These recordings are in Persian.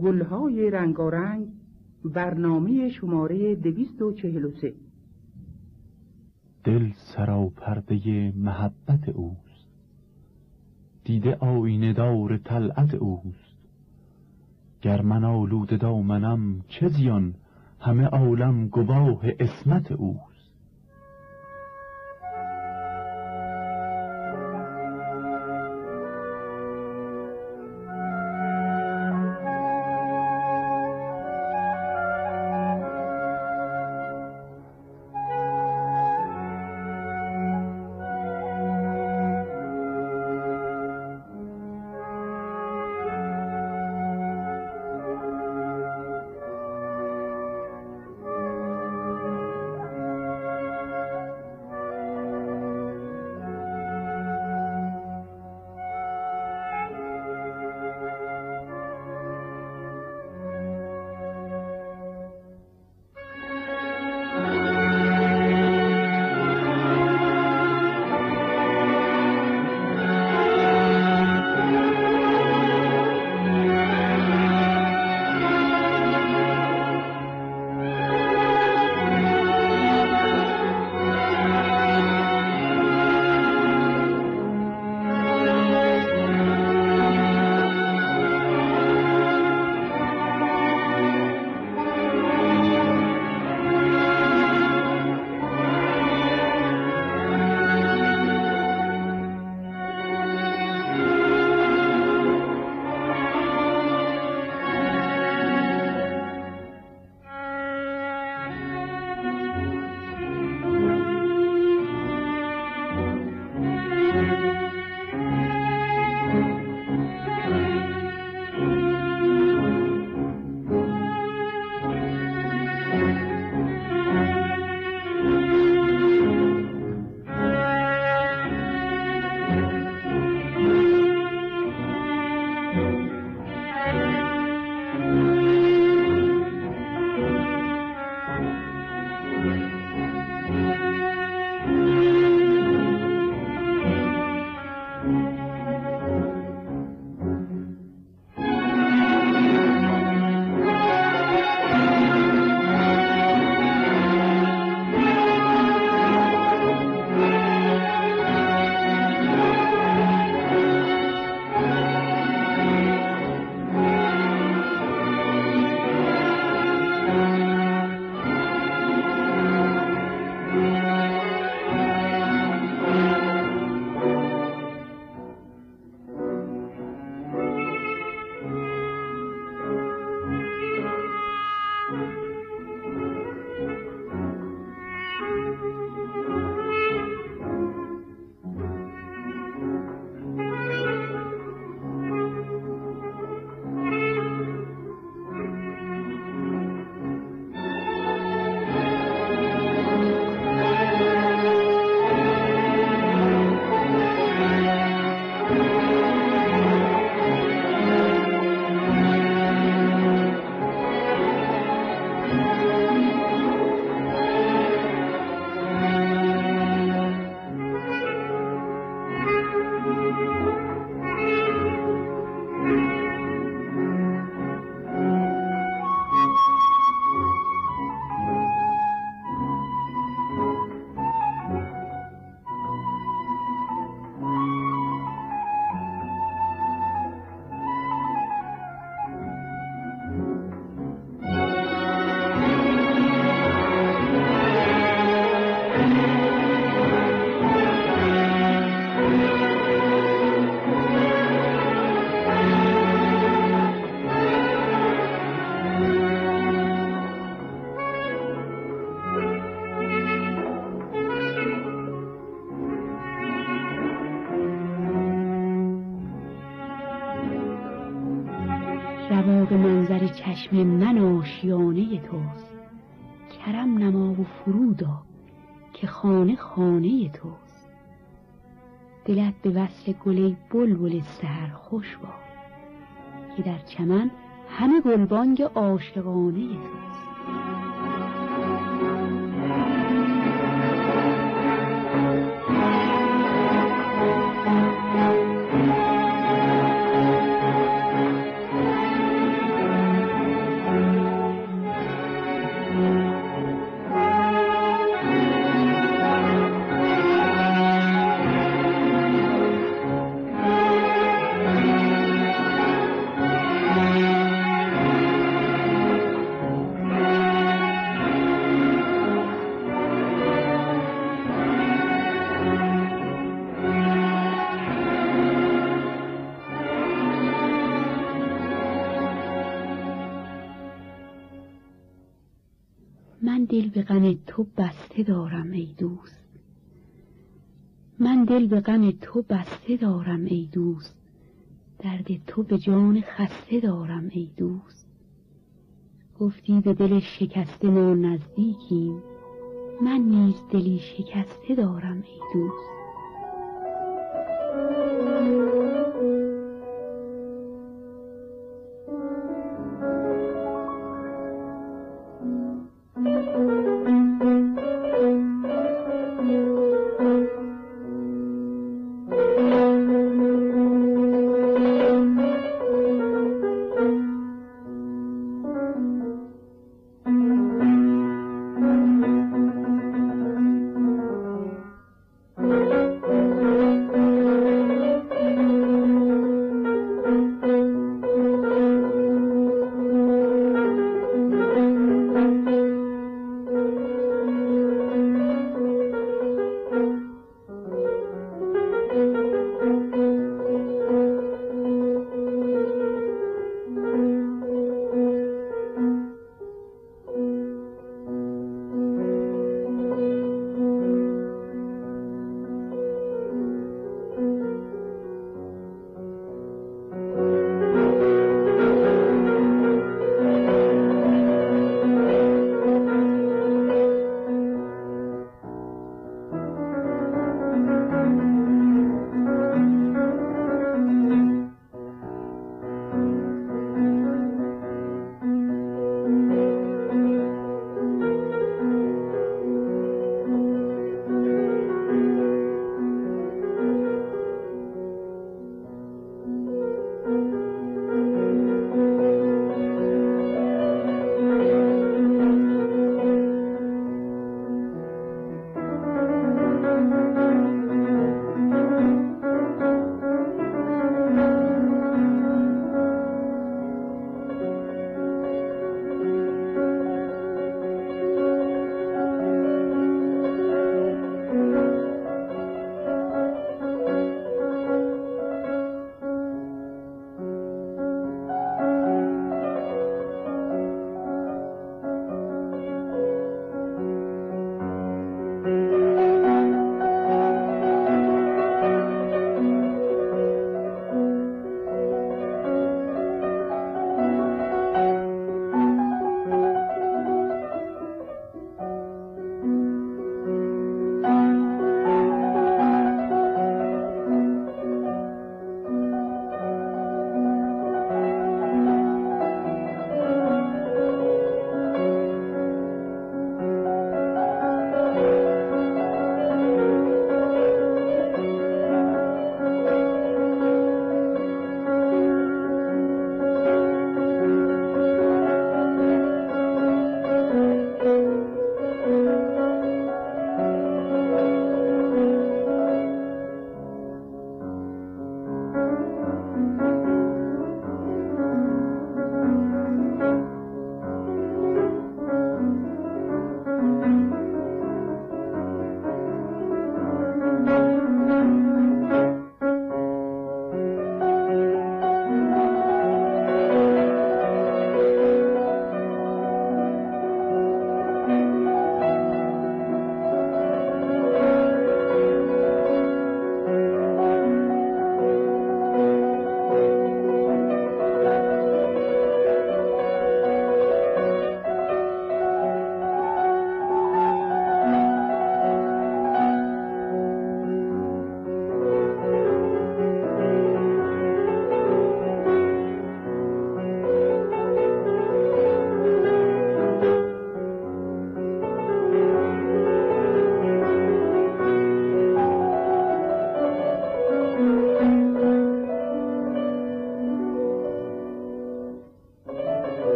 گلهای رنگارنگ برنامه شماره دویست و چهل و سه. دل سراپرده محبت اوست. دیده آینه دار طلعت اوست. گر من آلوده دامنم چه زیان؟ همه عالم گواه اسمت اوست. به وصل گل بلبل سهر خوش با که در چمن همه گلبانگ عاشقانه توست. به غم تو بسته دارم ای دوست. من دل به غم تو بسته دارم ای دوست. درد تو به جان خسته دارم ای دوست. گفتی به دل شکسته ما نزدیکیم. من نیز دلی شکسته دارم ای دوست.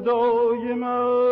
خدای من.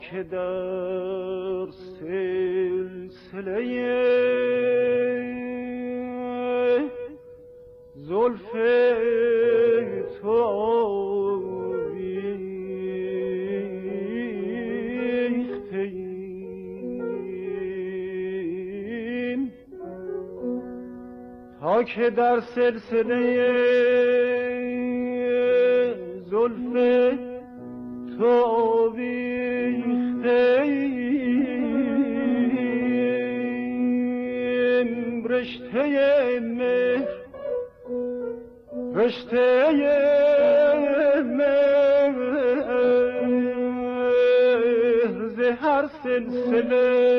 که در سلسله زلف تو ریختیم تا که در سلسله زلف تو بیختیم رشته مهر رشته مهر هر سلسله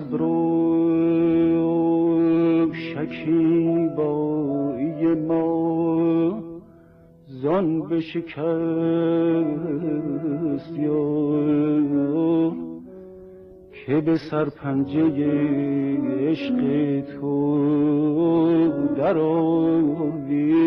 بازوی صبر و شکیبایی ما. زان به شکست یا که به سرپنجه عشق تو در آویختگی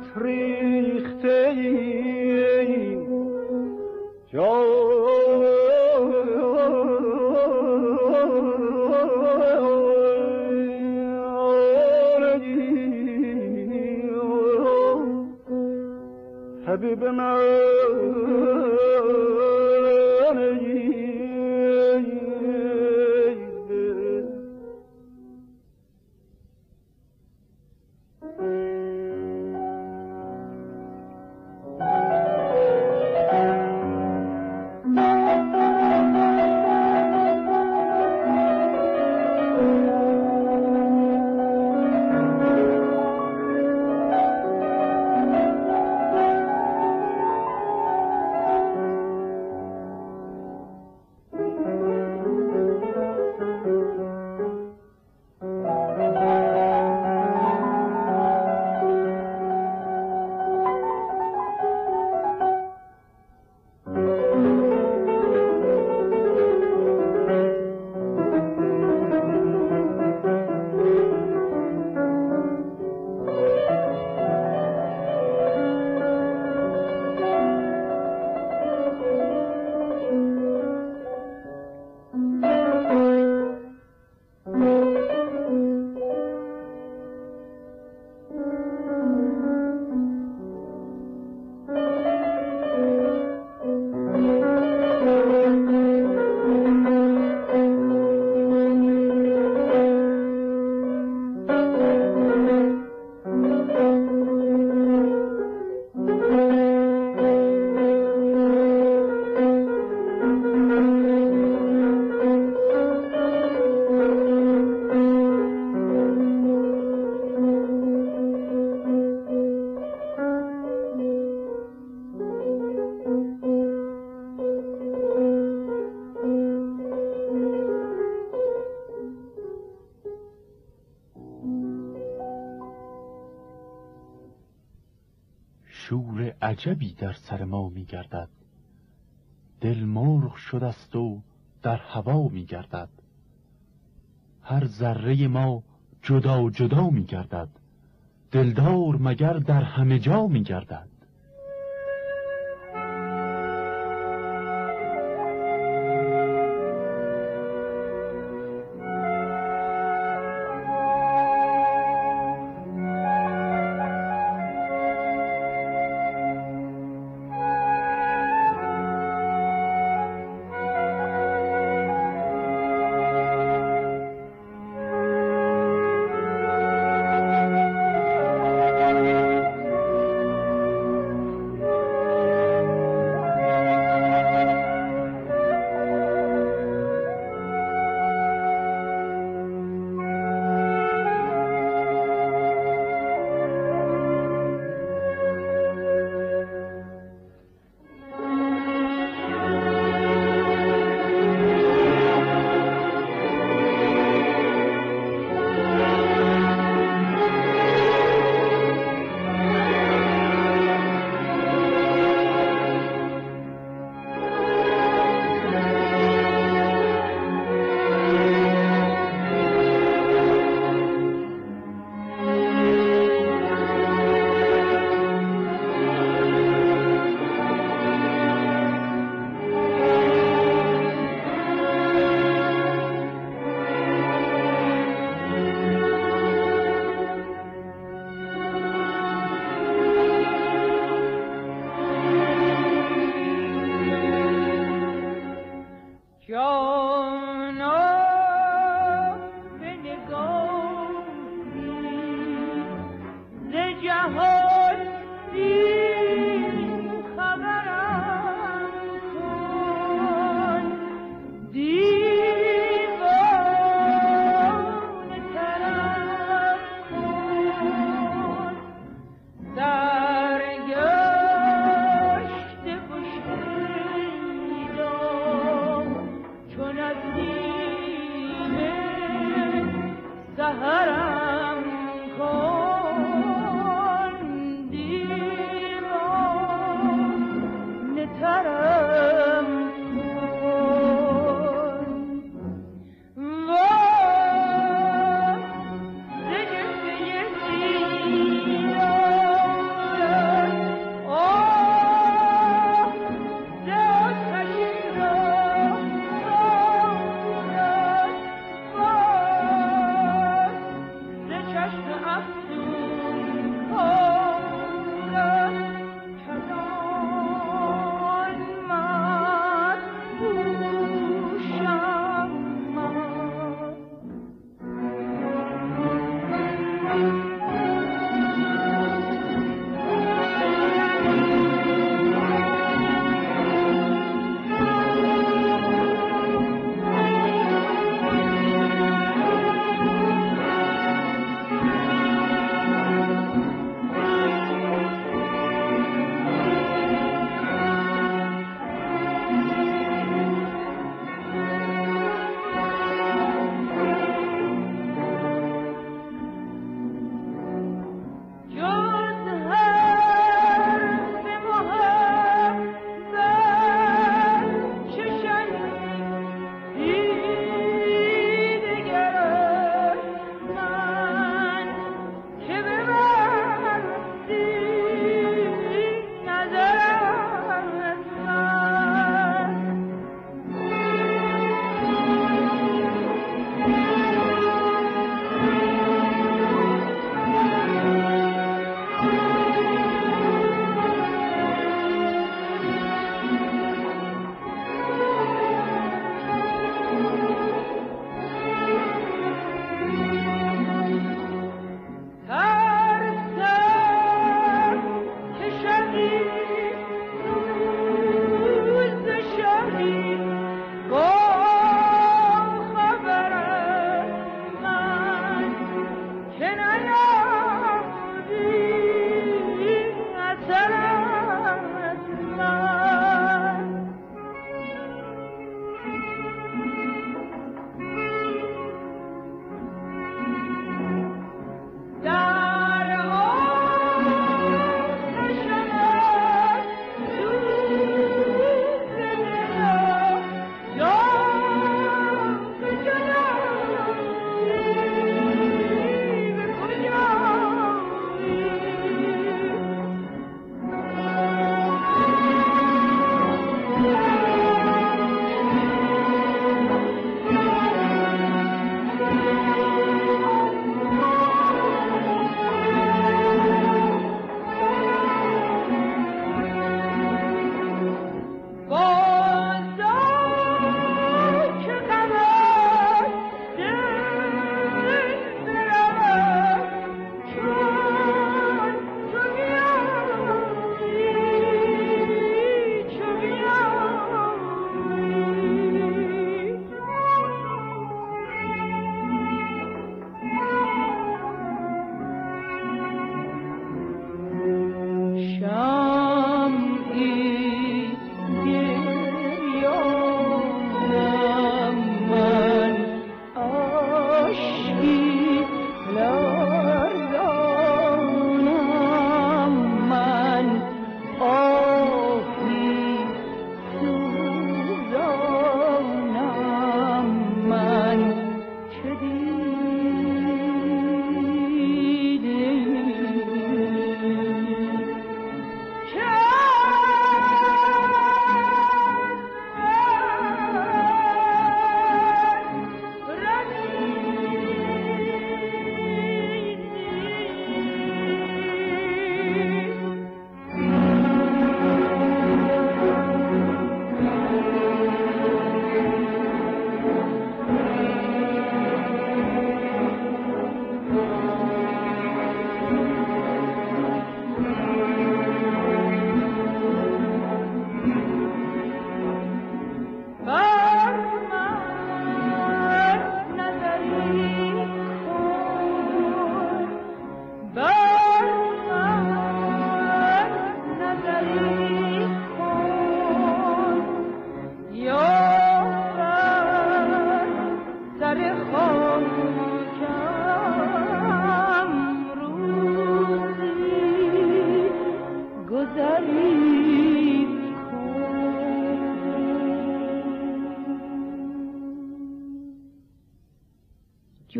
قدمت ریخته جا حبیب من عجبی در سر ما می گردد دل مرغ شد است و در هوا می گردد هر ذره ما جدا جدا می گردد دلدار مگر در همه جا می گردد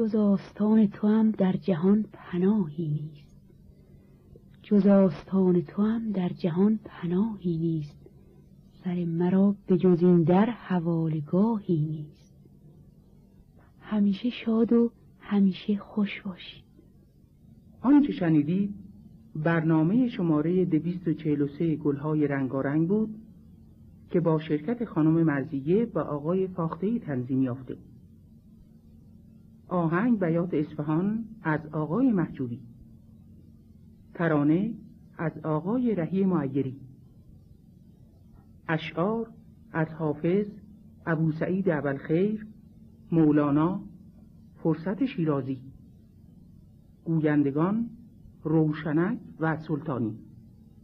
جز آستان تو هم در جهان پناهی نیست. جز آستان تو هم در جهان پناهی نیست. سر مرا به جز این در حوالگاهی نیست. همیشه شاد و همیشه خوش باشید آنچه شنیدید برنامه شماره 243 گلهای رنگارنگ بود که با شرکت خانم مرزیه و آقای فاخته تنظیم یافته آهنگ بیات اصفهان از آقای محجوبی ترانه از آقای رهی معیری. اشعار از حافظ ابو سعید خیر مولانا فرصت شیرازی. گویندگان روشنک و سلطانی.